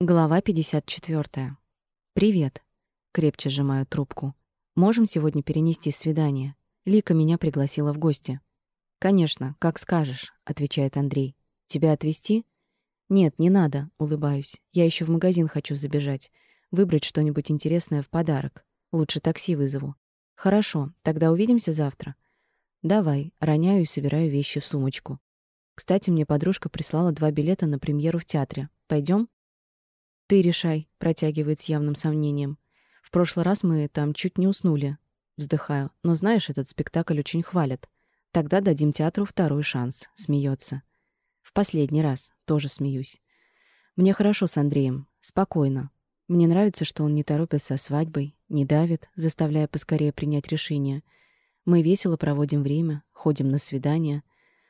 Глава 54. «Привет». Крепче сжимаю трубку. «Можем сегодня перенести свидание? Лика меня пригласила в гости». «Конечно, как скажешь», — отвечает Андрей. «Тебя отвезти?» «Нет, не надо», — улыбаюсь. «Я еще в магазин хочу забежать. Выбрать что-нибудь интересное в подарок. Лучше такси вызову». «Хорошо, тогда увидимся завтра». «Давай», — роняю и собираю вещи в сумочку. Кстати, мне подружка прислала два билета на премьеру в театре. Пойдем? «Ты решай», — протягивает с явным сомнением. «В прошлый раз мы там чуть не уснули». Вздыхаю. «Но знаешь, этот спектакль очень хвалят. Тогда дадим театру второй шанс», — смеется. «В последний раз». Тоже смеюсь. «Мне хорошо с Андреем. Спокойно. Мне нравится, что он не торопится со свадьбой, не давит, заставляя поскорее принять решение. Мы весело проводим время, ходим на свидания.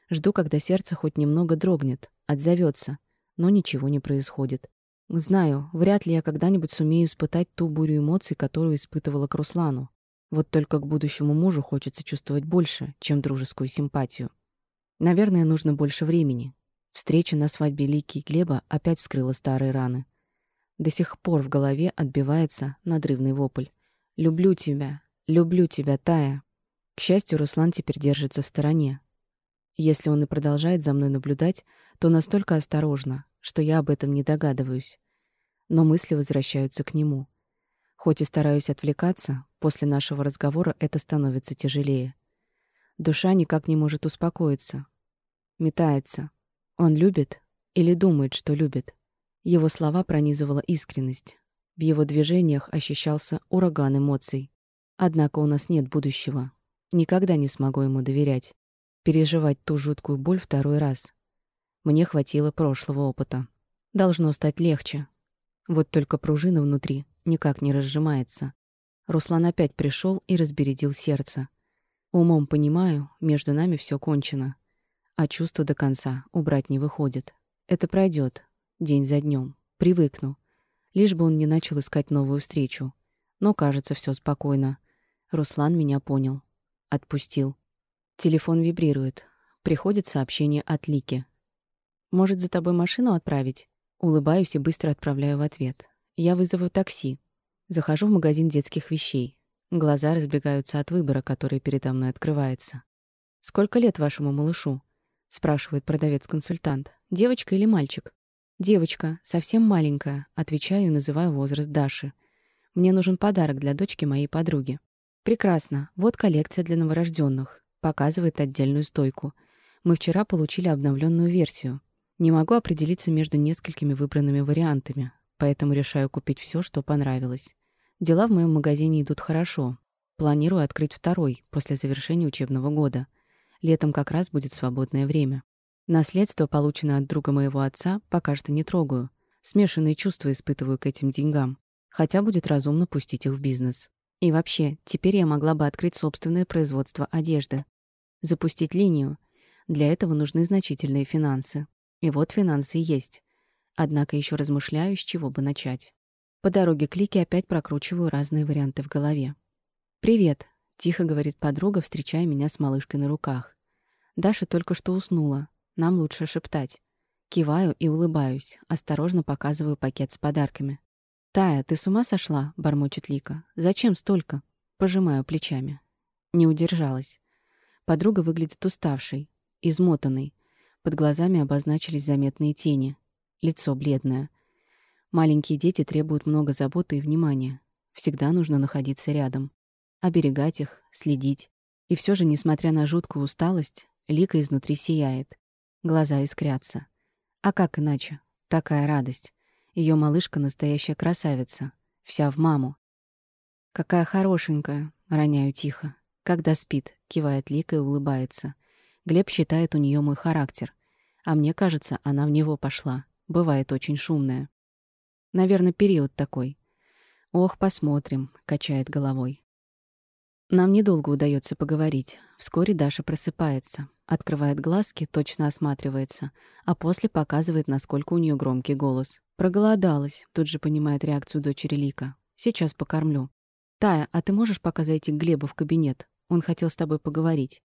Жду, когда сердце хоть немного дрогнет, отзовется, но ничего не происходит. Знаю, вряд ли я когда-нибудь сумею испытать ту бурю эмоций, которую испытывала к Руслану. Вот только к будущему мужу хочется чувствовать больше, чем дружескую симпатию. Наверное, нужно больше времени. Встреча на свадьбе Лики и Глеба опять вскрыла старые раны. До сих пор в голове отбивается надрывный вопль. «Люблю тебя! Люблю тебя, Тая!» К счастью, Руслан теперь держится в стороне. Если он и продолжает за мной наблюдать, то настолько осторожно, что я об этом не догадываюсь. Но мысли возвращаются к нему. Хоть и стараюсь отвлекаться, после нашего разговора это становится тяжелее. Душа никак не может успокоиться. Метается. Он любит или думает, что любит. Его слова пронизывала искренность. В его движениях ощущался ураган эмоций. Однако у нас нет будущего. Никогда не смогу ему доверять. Переживать ту жуткую боль второй раз. Мне хватило прошлого опыта. Должно стать легче. Вот только пружина внутри никак не разжимается. Руслан опять пришел и разбередил сердце. Умом понимаю, между нами все кончено. А чувство до конца убрать не выходит. Это пройдет, день за днем. Привыкну. Лишь бы он не начал искать новую встречу. Но, кажется, все спокойно. Руслан меня понял. Отпустил. Телефон вибрирует. Приходит сообщение от Лики. Может, за тобой машину отправить?» Улыбаюсь и быстро отправляю в ответ. «Я вызову такси». Захожу в магазин детских вещей. Глаза разбегаются от выбора, который передо мной открывается. «Сколько лет вашему малышу?» — спрашивает продавец-консультант. «Девочка или мальчик?» «Девочка, совсем маленькая», — отвечаю и называю возраст Даши. «Мне нужен подарок для дочки моей подруги». «Прекрасно. Вот коллекция для новорожденных», — показывает отдельную стойку. «Мы вчера получили обновленную версию. Не могу определиться между несколькими выбранными вариантами, поэтому решаю купить все, что понравилось. Дела в моем магазине идут хорошо. Планирую открыть второй после завершения учебного года. Летом как раз будет свободное время. Наследство, полученное от друга моего отца, пока что не трогаю. Смешанные чувства испытываю к этим деньгам. Хотя будет разумно пустить их в бизнес. И вообще, теперь я могла бы открыть собственное производство одежды. Запустить линию. Для этого нужны значительные финансы. И вот финансы есть. Однако еще размышляю, с чего бы начать. По дороге к Лике опять прокручиваю разные варианты в голове. «Привет», — тихо говорит подруга, встречая меня с малышкой на руках. Даша только что уснула. Нам лучше шептать. Киваю и улыбаюсь, осторожно показываю пакет с подарками. «Тая, ты с ума сошла?» — бормочет Лика. «Зачем столько?» Пожимаю плечами. Не удержалась. Подруга выглядит уставшей, измотанной, под глазами обозначились заметные тени. Лицо бледное. Маленькие дети требуют много заботы и внимания. Всегда нужно находиться рядом. Оберегать их, следить. И все же, несмотря на жуткую усталость, Лика изнутри сияет. Глаза искрятся. А как иначе? Такая радость. Ее малышка — настоящая красавица. Вся в маму. «Какая хорошенькая», — роняю тихо. «Когда спит», — кивает Лика и улыбается. Глеб считает у нее мой характер. А мне кажется, она в него пошла. Бывает очень шумная. Наверное, период такой. Ох, посмотрим, качает головой. Нам недолго удается поговорить. Вскоре Даша просыпается, открывает глазки, точно осматривается, а после показывает, насколько у нее громкий голос. Проголодалась, тут же понимает реакцию дочери Лика. Сейчас покормлю. Тая, а ты можешь пока зайти к Глебу в кабинет? Он хотел с тобой поговорить.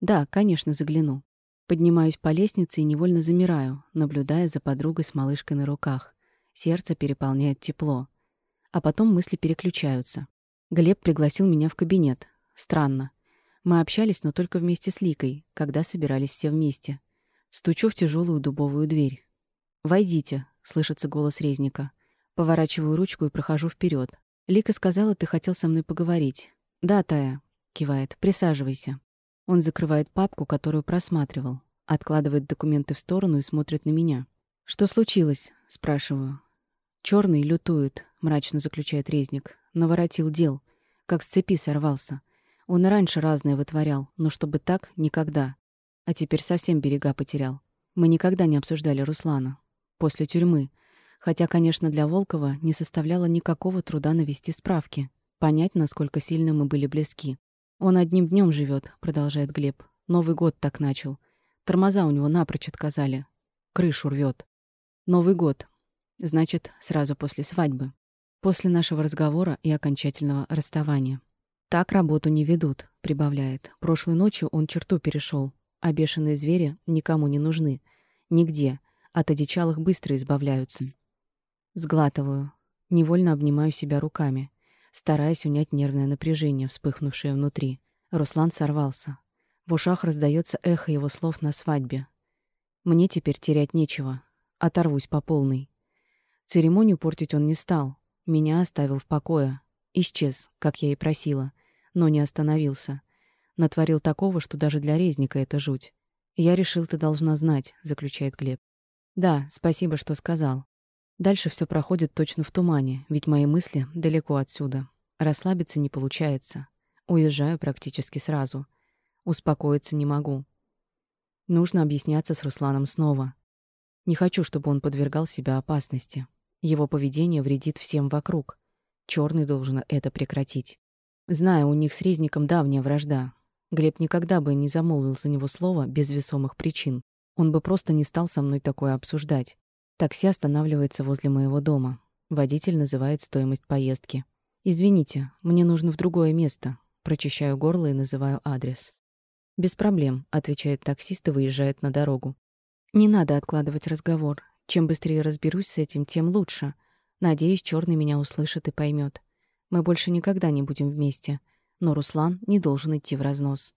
Да, конечно, загляну. Поднимаюсь по лестнице и невольно замираю, наблюдая за подругой с малышкой на руках. Сердце переполняет тепло. А потом мысли переключаются. Глеб пригласил меня в кабинет. Странно. Мы общались, но только вместе с Ликой, когда собирались все вместе. Стучу в тяжелую дубовую дверь. «Войдите», — слышится голос резника. Поворачиваю ручку и прохожу вперед. «Лика сказала, ты хотел со мной поговорить». «Да, Тая», — кивает, — «присаживайся». Он закрывает папку, которую просматривал, откладывает документы в сторону и смотрит на меня. «Что случилось?» — спрашиваю. Черный лютует», — мрачно заключает резник. «Наворотил дел. Как с цепи сорвался. Он и раньше разное вытворял, но чтобы так — никогда. А теперь совсем берега потерял. Мы никогда не обсуждали Руслана. После тюрьмы. Хотя, конечно, для Волкова не составляло никакого труда навести справки, понять, насколько сильно мы были близки. «Он одним днем живет, продолжает Глеб. «Новый год так начал. Тормоза у него напрочь отказали. Крышу рвет. Новый год. Значит, сразу после свадьбы. После нашего разговора и окончательного расставания. Так работу не ведут, прибавляет. Прошлой ночью он черту перешел, а бешеные звери никому не нужны. Нигде. От одичалых быстро избавляются. Сглатываю. Невольно обнимаю себя руками, стараясь унять нервное напряжение, вспыхнувшее внутри. Руслан сорвался. В ушах раздается эхо его слов на свадьбе. Мне теперь терять нечего. Оторвусь по полной. Церемонию портить он не стал. Меня оставил в покое. Исчез, как я и просила. Но не остановился. Натворил такого, что даже для резника это жуть. «Я решил, ты должна знать», — заключает Глеб. «Да, спасибо, что сказал. Дальше все проходит точно в тумане, ведь мои мысли далеко отсюда. Расслабиться не получается. Уезжаю практически сразу. Успокоиться не могу. Нужно объясняться с Русланом снова. Не хочу, чтобы он подвергал себя опасности. Его поведение вредит всем вокруг. Черный должен это прекратить. Знаю, у них с Резником давняя вражда. Глеб никогда бы не замолвил за него слово без весомых причин. Он бы просто не стал со мной такое обсуждать. Такси останавливается возле моего дома. Водитель называет стоимость поездки. «Извините, мне нужно в другое место». Прочищаю горло и называю адрес. «Без проблем», — отвечает таксист и выезжает на дорогу. Не надо откладывать разговор. Чем быстрее разберусь с этим, тем лучше. Надеюсь, черный меня услышит и поймет. Мы больше никогда не будем вместе. Но Руслан не должен идти в разнос.